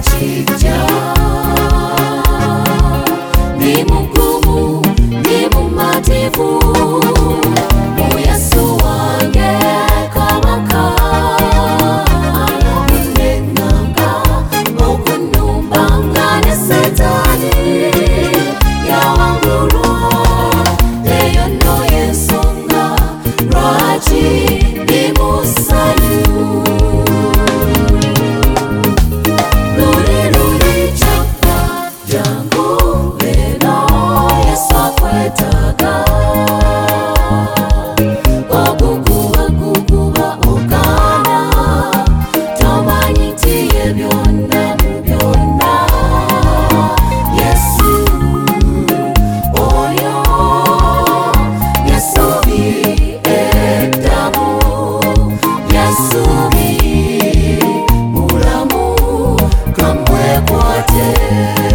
chichao ni mukumu ni mumativu 再见。